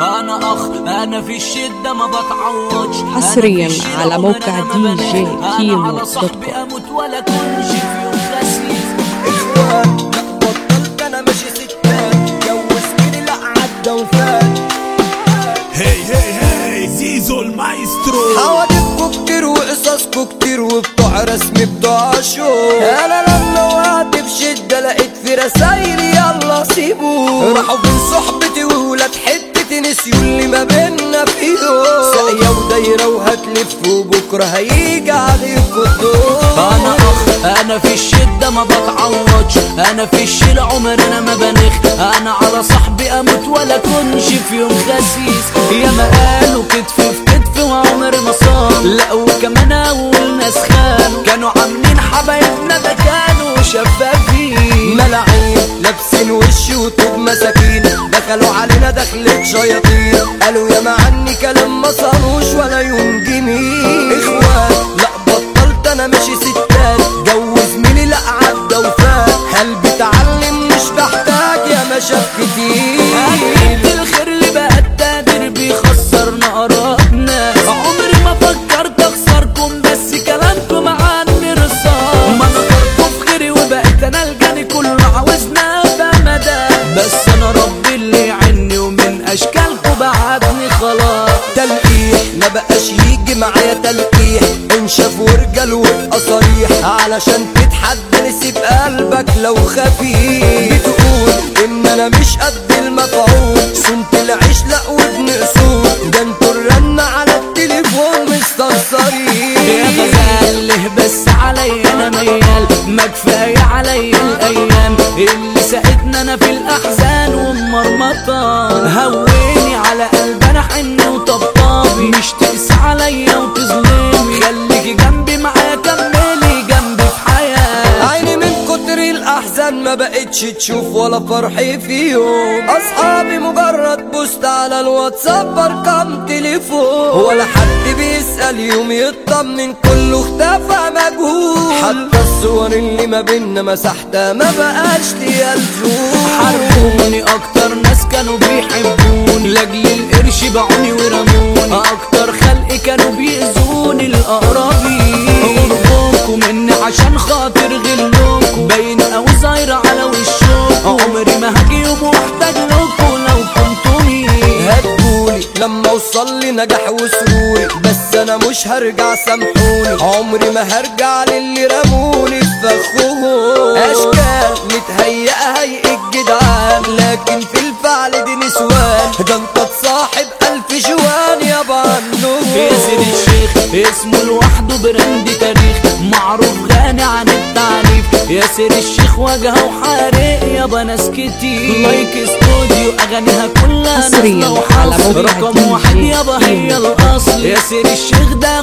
أنا أخ أنا في الشدة ما بتعوضش. في حصرياً على موقع دي جي كيمو على دوت صاحبي كوم. أموت ولا في اخوان لا بطلت أنا ماشي ستات. جوزتني لا عدى وفات. هي هي هي زيزو المايسترو. حوادثكوا كتير وقصصكوا كتير وبتوع رسم بتوع شو. أنا لما وقعت في شدة لقيت في رسايلي يلا سيبوا راحوا بين ما بينا فيهم ساقية ودايرة وهتلف وبكرة هيجي عليكوا الدور أنا أخ أنا في الشدة ما بتعوضش أنا في الشيل عمر أنا ما بنخ. أنا على صاحبي أموت ولا كنش في يوم خسيس. يا ما قالوا كتف في كتف وعمر ما صار لا وكمان أول ناس خانوا. كانوا عاملين حبايبنا ده كانوا شفافين. ملاعين لابسين وش وطوب مساكين. دخلوا علينا دخلة شياطين. قالوا يا ما عني كلام ما صاروش ولا بقاش يجي معايا تلقيح. انشف وابقى صريح علشان تتحدى نسيب قلبك لو خفيف. بتقول إن أنا مش قد المفعول صنت العيش لا وابن اصول ده أنتوا الرن على التليفون مستنصرين يا غزال بس علي أنا ميال. ما كفاية علي الأيام. اللي ساعدنا أنا في الأحزان ومرمطان هوني على قلب أنا حن تقسى عليا خليكي جنبي معايا كملي جنبي في حياة. عيني من كتر الأحزان ما بقتش تشوف ولا فرحي فيهم. أصحابي مجرد بوست على الواتساب أرقام تليفون. ولا حد بيسأل يوم يطمن كله اختفى مجهول. حتى الصور اللي ما بينا مسحتها ما بقاش ليا لزوم. حرفوني أكتر ناس كانوا بيحبوني. كانوا بيأذوني الأقربين. غربكم مني عشان خاطر غلكم باين أو ظاهرة على وشكم. عمري ما هاجي يوم واحتاج لكم لو كنتوني. هتقولي لما أوصل لي نجاح وسروري بس أنا مش هرجع سامحوني. عمري ما هرجع للي رموني فخهم أشكال متهيئة هيئة جدعان. لكن في الفعل دي نسوان. ده انت اسمه لوحده براند تاريخ معروف غني عن التعريف. ياسر الشيخ وجهه وحارق يابا ناس كتير. لايك استوديو أغانيها كلها نازله وحصر رقم واحد يابا هي. الاصل ياسر الشيخ ده